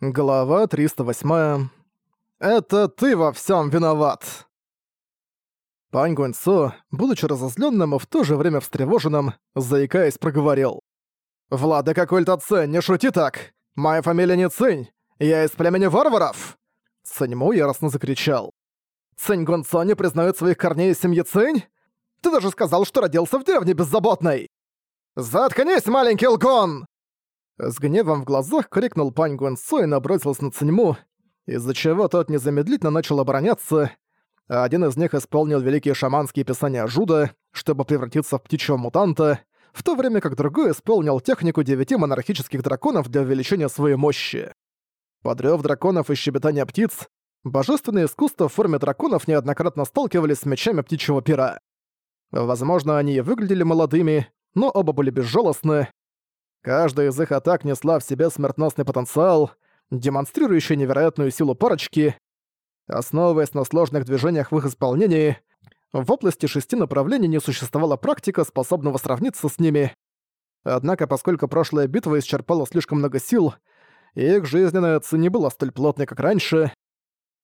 Глава 308. «Это ты во всем виноват!» Пань Гуэнсо, будучи разозленным и в то же время встревоженным, заикаясь, проговорил. «Владыка культа Цинь, не шути так! Моя фамилия не Цинь! Я из племени варваров!» Циньму яростно закричал. «Цинь Гуэнсо не признает своих корней из семьи Цинь? Ты даже сказал, что родился в деревне беззаботной!» «Заткнись, маленький лгон!» С гневом в глазах крикнул Пань Гуэнсо и набросился на Циньму, из-за чего тот незамедлительно начал обороняться, один из них исполнил великие шаманские писания Жуда, чтобы превратиться в птичьего мутанта, в то время как другой исполнил технику девяти монархических драконов для увеличения своей мощи. Под рёв драконов и щебетания птиц, божественные искусства в форме драконов неоднократно сталкивались с мечами птичьего пера. Возможно, они и выглядели молодыми, но оба были безжалостны, Каждая из их атак несла в себе смертносный потенциал, демонстрирующий невероятную силу парочки. Основываясь на сложных движениях в их исполнении, в области шести направлений не существовала практика, способного сравниться с ними. Однако, поскольку прошлая битва исчерпала слишком много сил, их жизненная ци не была столь плотной, как раньше.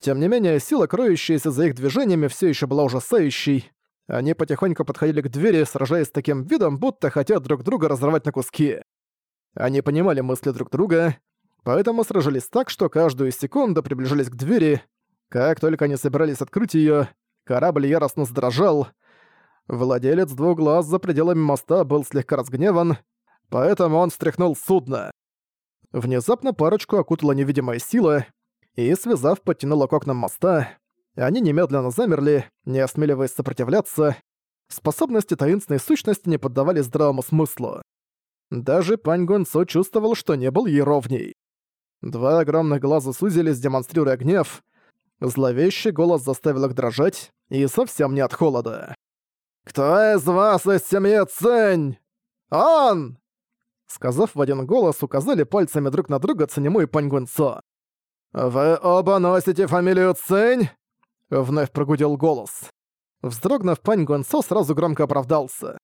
Тем не менее, сила, кроющаяся за их движениями, все еще была ужасающей. Они потихоньку подходили к двери, сражаясь с таким видом, будто хотят друг друга разорвать на куски. Они понимали мысли друг друга, поэтому сражались так, что каждую секунду приближались к двери. Как только они собирались открыть её, корабль яростно задрожал. Владелец двух глаз за пределами моста был слегка разгневан, поэтому он встряхнул судно. Внезапно парочку окутала невидимая сила и, связав, подтянула к окнам моста. Они немедленно замерли, не осмеливаясь сопротивляться. Способности таинственной сущности не поддавались здравому смыслу. Даже Пань Гонцо чувствовал, что не был ей ровней. Два огромных глаза сузились, демонстрируя гнев. Зловещий голос заставил их дрожать, и совсем не от холода. «Кто из вас из семьи Цень? Он!» Сказав в один голос, указали пальцами друг на друга Ценему и Пань Гунцо. «Вы оба носите фамилию Цень?» Вновь прогудел голос. Вздрогнув, Пань Гунцо сразу громко оправдался.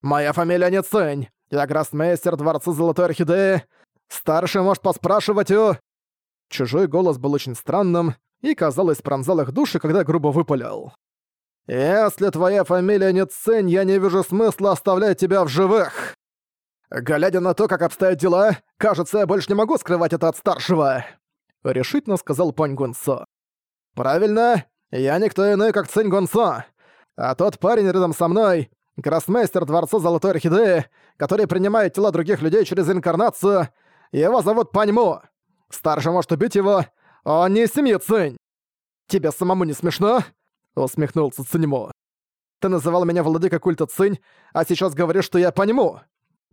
«Моя фамилия не Цень! Я гроссмейстер Дворца Золотой Орхидеи. Старший может поспрашивать у...» Чужой голос был очень странным и, казалось, пронзал их души, когда грубо выпалил. «Если твоя фамилия не Цень, я не вижу смысла оставлять тебя в живых!» «Глядя на то, как обстоят дела, кажется, я больше не могу скрывать это от старшего!» Решительно сказал Пань Гунсо. «Правильно, я никто иной, как Цинь Гунсо. А тот парень рядом со мной Гроссмейстер Дворца Золотой Орхидеи, который принимает тела других людей через инкарнацию. Его зовут Паньму. Старший может убить его, он не из семьи Цинь. Тебе самому не смешно?» — усмехнулся Циньму. «Ты называл меня владыка культа Цинь, а сейчас говоришь, что я Паньму.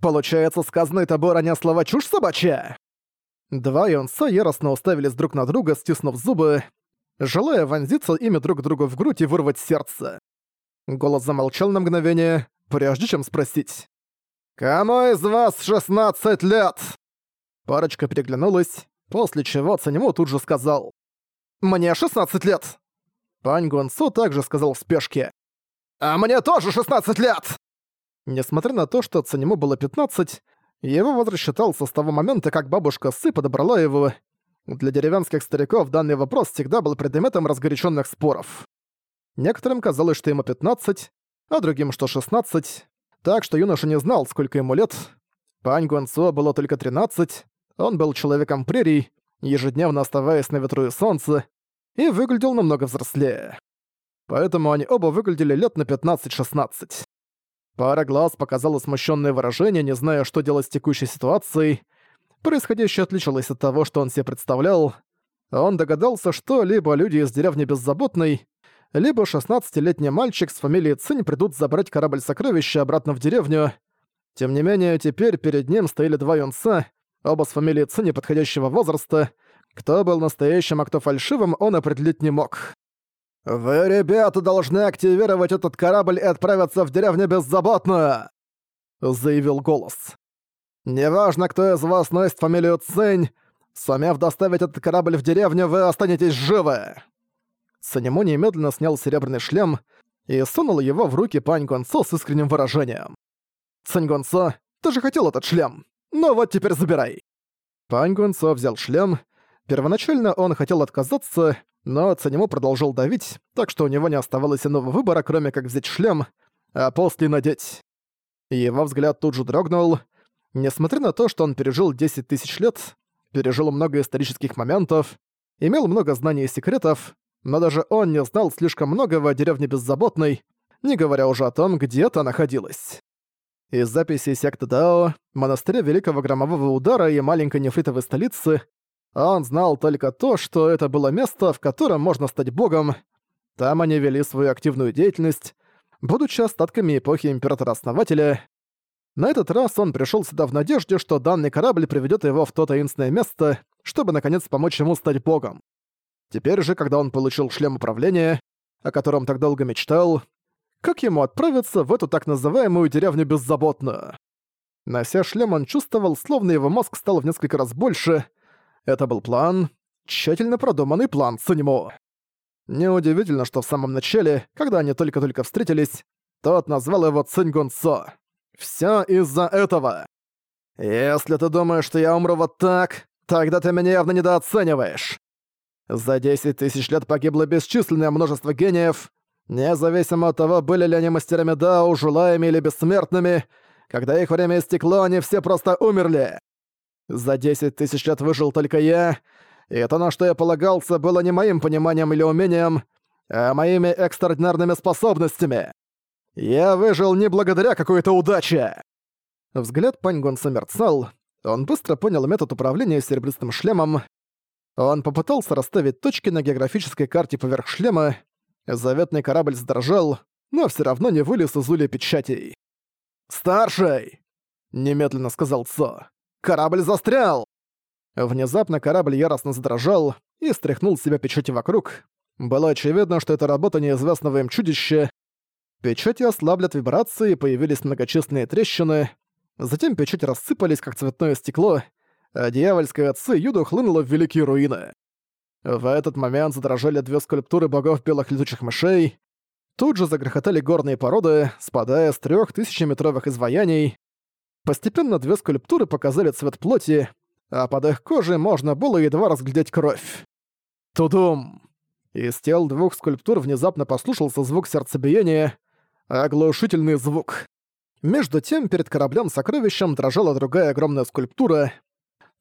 Получается, сказанные тобой ранее слова чушь собачья?» Два Йонса яростно уставились друг на друга, стиснув зубы, желая вонзиться ими друг другу в грудь и вырвать сердце. Голос замолчал на мгновение, прежде чем спросить. «Кому из вас 16 лет?» Парочка переглянулась, после чего Цанему тут же сказал. «Мне 16 лет!» Пань Гонсу также сказал в спешке. «А мне тоже 16 лет!» Несмотря на то, что Цанему было 15, его возраст считался с того момента, как бабушка Сы подобрала его. Для деревенских стариков данный вопрос всегда был предметом разгоряченных споров. Некоторым казалось, что ему 15, а другим, что 16, так что юноша не знал, сколько ему лет. Пань Гуанцуо было только 13, он был человеком прерий, ежедневно оставаясь на ветру и солнце, и выглядел намного взрослее. Поэтому они оба выглядели лет на 15-16. Пара глаз показала смущенное выражение, не зная, что делать с текущей ситуацией. Происходящее отличалось от того, что он себе представлял. Он догадался, что либо люди из деревни Беззаботной, либо 16-летний мальчик с фамилией Цинь придут забрать корабль-сокровища обратно в деревню. Тем не менее, теперь перед ним стояли два юнца, оба с фамилией Цинь подходящего возраста. Кто был настоящим, а кто фальшивым, он определить не мог. «Вы, ребята, должны активировать этот корабль и отправиться в деревню беззаботную!» — заявил голос. «Неважно, кто из вас носит фамилию Цинь, сумев доставить этот корабль в деревню, вы останетесь живы!» Санему немедленно снял серебряный шлем и сунул его в руки Пань Гонцо с искренним выражением. «Цань Гонцо, ты же хотел этот шлем! Ну вот теперь забирай!» Пань Гонцо взял шлем Первоначально он хотел отказаться, но Цанему продолжил давить, так что у него не оставалось иного выбора, кроме как взять шлем, а после надеть. Его взгляд тут же дрогнул. Несмотря на то, что он пережил 10 тысяч лет, пережил много исторических моментов, имел много знаний и секретов, но даже он не знал слишком многого о деревне Беззаботной, не говоря уже о том, где та находилась. Из записей секты Дао, монастыря Великого Громового Удара и маленькой нефритовой столицы он знал только то, что это было место, в котором можно стать богом. Там они вели свою активную деятельность, будучи остатками эпохи Императора-Основателя. На этот раз он пришел сюда в надежде, что данный корабль приведет его в то таинственное место, чтобы наконец помочь ему стать богом. Теперь же, когда он получил шлем управления, о котором так долго мечтал, как ему отправиться в эту так называемую деревню беззаботно? Нося шлем, он чувствовал, словно его мозг стал в несколько раз больше. Это был план, тщательно продуманный план Цуньмо. Неудивительно, что в самом начале, когда они только-только встретились, тот назвал его Цинь Со. Всё из-за этого. Если ты думаешь, что я умру вот так, тогда ты меня явно недооцениваешь. За 10 тысяч лет погибло бесчисленное множество гениев, независимо от того, были ли они мастерами Дао, жулаями или бессмертными, когда их время истекло, они все просто умерли. За 10 тысяч лет выжил только я, и то, на что я полагался, было не моим пониманием или умением, а моими экстраординарными способностями. Я выжил не благодаря какой-то удаче. Взгляд Пань Гонса мерцал. Он быстро понял метод управления серебристым шлемом. Он попытался расставить точки на географической карте поверх шлема. Заветный корабль задрожал, но все равно не вылез из уля печатей. «Старший!» — немедленно сказал Цо. «Корабль застрял!» Внезапно корабль яростно задрожал и стряхнул с себя печати вокруг. Было очевидно, что это работа неизвестного им чудища, Печати ослабли от вибрации, появились многочисленные трещины. Затем печати рассыпались, как цветное стекло, а дьявольская отцы Юду хлынула в великие руины. В этот момент задрожали две скульптуры богов белых летучих мышей. Тут же загрохотали горные породы, спадая с трех тысячеметровых изваяний. Постепенно две скульптуры показали цвет плоти, а под их кожей можно было едва разглядеть кровь. Тудум! Из тел двух скульптур внезапно послушался звук сердцебиения, Оглушительный звук. Между тем, перед кораблем-сокровищем дрожала другая огромная скульптура,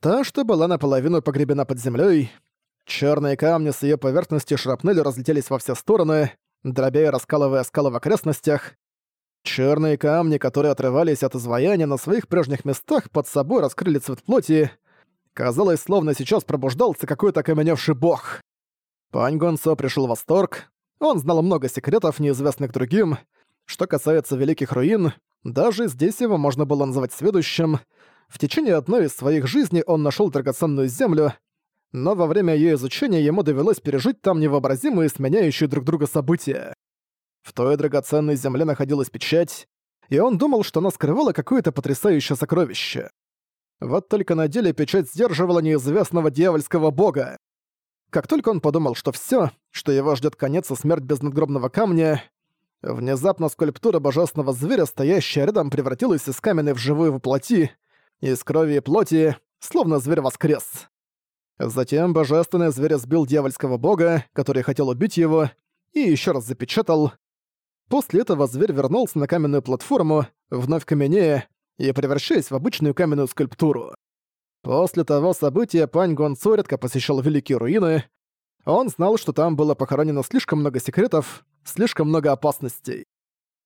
та, что была наполовину погребена под землей. Черные камни с ее поверхности шрапнели разлетелись во все стороны, дробя и раскалывая скалы в окрестностях. Черные камни, которые отрывались от изваяния на своих прежних местах, под собой раскрыли цвет плоти. Казалось, словно сейчас пробуждался какой-то окаменевший бог. Пань Гонсо пришел в восторг. Он знал много секретов, неизвестных другим, что касается Великих Руин, даже здесь его можно было назвать сведущим. В течение одной из своих жизней он нашел драгоценную землю, но во время ее изучения ему довелось пережить там невообразимые сменяющие друг друга события. В той драгоценной земле находилась печать, и он думал, что она скрывала какое-то потрясающее сокровище. Вот только на деле печать сдерживала неизвестного дьявольского бога. Как только он подумал, что все, что его ждет конец и смерть без надгробного камня, Внезапно скульптура божественного зверя, стоящая рядом, превратилась из каменной в живую воплоти, из крови и плоти, словно зверь воскрес. Затем божественный зверь сбил дьявольского бога, который хотел убить его, и еще раз запечатал. После этого зверь вернулся на каменную платформу, вновь каменея, и превращаясь в обычную каменную скульптуру. После того события Пань Гонцо редко посещал Великие Руины. Он знал, что там было похоронено слишком много секретов, слишком много опасностей.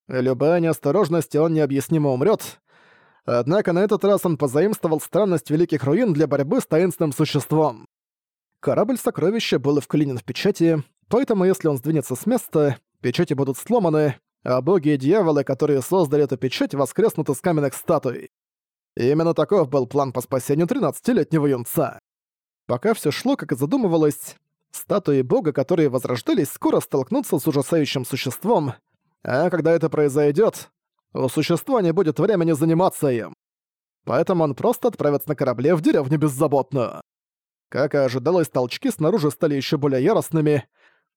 Любая неосторожность, и он необъяснимо умрет. Однако на этот раз он позаимствовал странность Великих Руин для борьбы с таинственным существом. Корабль-сокровище был вклинен в печати, поэтому если он сдвинется с места, печати будут сломаны, а боги и дьяволы, которые создали эту печать, воскреснут из каменных статуй. именно таков был план по спасению 13-летнего юнца. Пока все шло, как и задумывалось, Статуи бога, которые возрождались, скоро столкнутся с ужасающим существом, а когда это произойдет, у существа не будет времени заниматься им. Поэтому он просто отправится на корабле в деревню беззаботно. Как и ожидалось, толчки снаружи стали еще более яростными.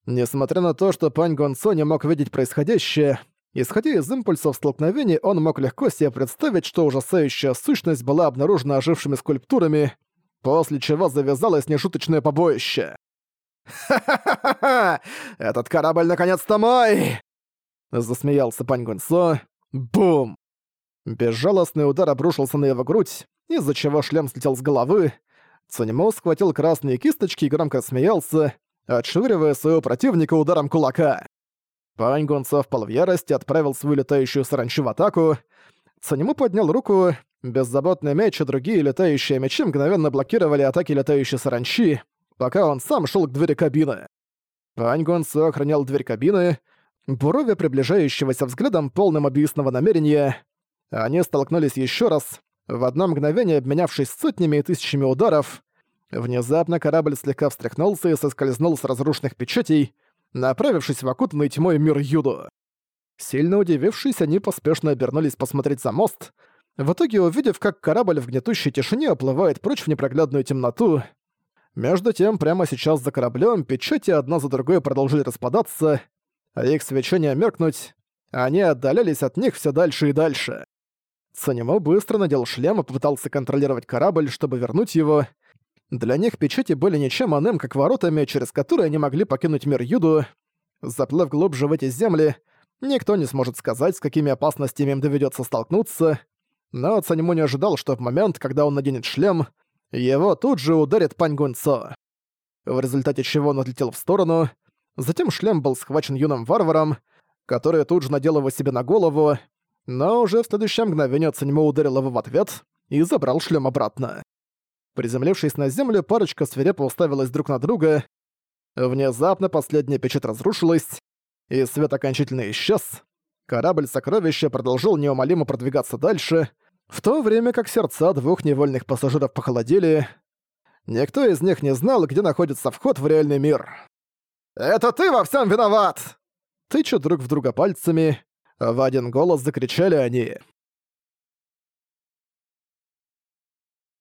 Несмотря на то, что пань Гонсо не мог видеть происходящее, исходя из импульсов столкновений, он мог легко себе представить, что ужасающая сущность была обнаружена ожившими скульптурами, после чего завязалось нешуточное побоище. «Ха-ха-ха-ха! Этот корабль наконец-то мой!» Засмеялся Пань Гунсо. Бум! Безжалостный удар обрушился на его грудь, из-за чего шлем слетел с головы. Цанимо схватил красные кисточки и громко смеялся, отшвыривая своего противника ударом кулака. Пань Гунцо впал в ярость и отправил свою летающую саранчу в атаку. Цанимо поднял руку, беззаботный меч и другие летающие мечи мгновенно блокировали атаки летающей саранчи, пока он сам шел к двери кабины. Пань Гунцо охранял дверь кабины, буровя приближающегося взглядом полным убийственного намерения. Они столкнулись еще раз, в одно мгновение обменявшись сотнями и тысячами ударов. Внезапно корабль слегка встряхнулся и соскользнул с разрушенных печатей, направившись в окутанный тьмой мир Юду. Сильно удивившись, они поспешно обернулись посмотреть за мост, в итоге увидев, как корабль в гнетущей тишине оплывает прочь в непроглядную темноту. Между тем, прямо сейчас за кораблем печати одна за другой продолжили распадаться, их свечение меркнуть, они отдалялись от них все дальше и дальше. Санимо быстро надел шлем и попытался контролировать корабль, чтобы вернуть его, для них печати были ничем иным, как воротами, через которые они могли покинуть мир Юду. Заплыв глубже в эти земли, никто не сможет сказать, с какими опасностями им доведется столкнуться, но Цанему не ожидал, что в момент, когда он наденет шлем, его тут же ударит Пань Гунцо. В результате чего он отлетел в сторону, затем шлем был схвачен юным варваром, который тут же надел его себе на голову, но уже в следующее мгновение Цанему ударил его в ответ и забрал шлем обратно. Приземлившись на землю, парочка свирепо уставилась друг на друга. Внезапно последняя печать разрушилась, и свет окончательно исчез. Корабль сокровища продолжил неумолимо продвигаться дальше, в то время как сердца двух невольных пассажиров похолодели. Никто из них не знал, где находится вход в реальный мир. «Это ты во всем виноват!» Тыча друг в друга пальцами, в один голос закричали они.